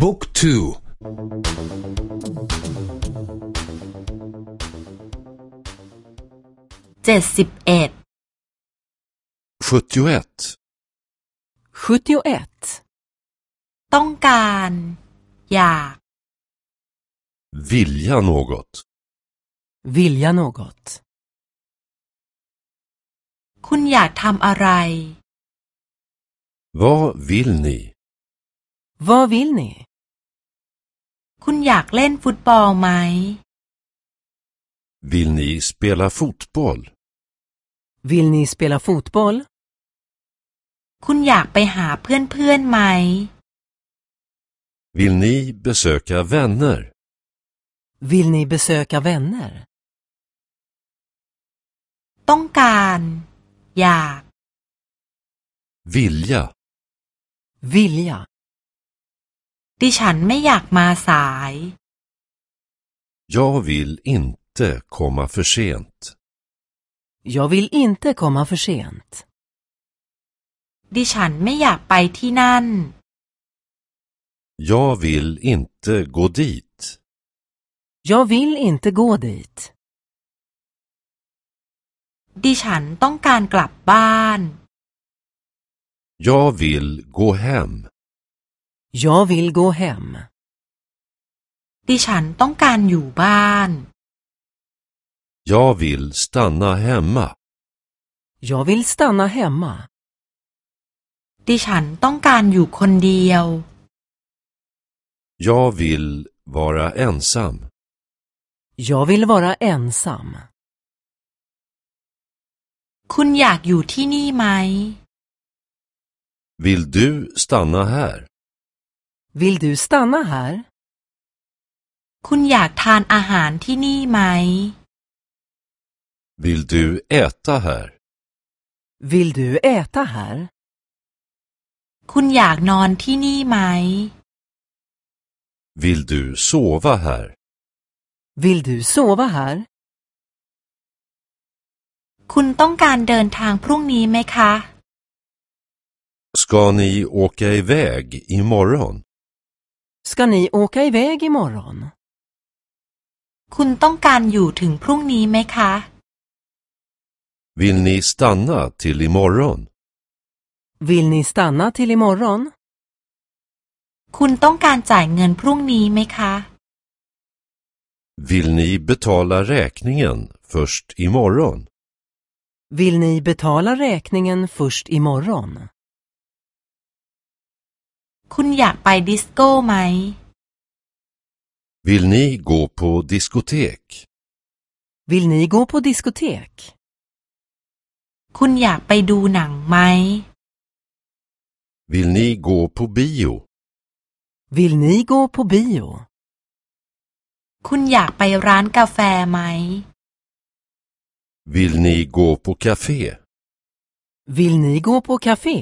บุ๊กทูเจ็ดสิบเอ็ด 71. 71. ต้องการ อยาก Vilja något. Vilja något. คุณอยากทำอะไร Vad vill ni? Vad vill ni? คุณอยากเล่นฟุตบอลไหม Vill ni spela fotboll? Vill ni spela fotboll? คุณอยากไปหาเพื่อนๆไหม Vill ni besöka vänner? Vill ni besöka vänner? ต้องการ อยาก Vilja. Vilja. ดิฉันไม่อยากมาสาย Jag vill inte komma för sent. Jag vill inte komma för sent. ดิฉันไม่อยากไปที่นั่น Jag vill inte gå dit. Jag vill inte gå dit. ดิฉันต้องการกลับบ้าน Jag vill gå hem. Jag vill gå hem. ดิฉันต้องการอยู่บ้าน Jag vill stanna hemma. Jag vill stanna hemma. ดิฉันต้องการอยู่คนเดียว Jag vill vara ensam. Jag vill vara ensam. คุณอยากอยู่ที่นี่ไหม Vill du stanna här? Vill du stanna här? คุณอยากทานอาหารที่นี่ไหม Vill du äta här? Vill du äta här? คุณอยากนอนที่นี่ไหม Vill du sova här? Vill du sova här? คุณต้องการเดินทางพรุ่งนี้ไหมคะ Ska ni åka iväg imorgon? Ska ni åka iväg imorgon? คุณต้องการอยู่ถึงพรุ่งนี้ไหมคะ Vill ni stanna till imorgon? Vill ni stanna till imorgon? คุณต้องการจ่ายเงินพรุ่งนี้ไหมคะ Vill ni betala räkningen först imorgon? Vill ni betala räkningen först imorgon? คุณอยากไปดิสโก้ไหม Vill ni gå på diskotek? Vill ni gå på diskotek? คุณอยากไปดูหนังไหม Vill ni gå på bio? Vill ni gå på bio? คุณอยากไปร้านกาแฟไหม Vill ni gå på café? Vill ni gå på café?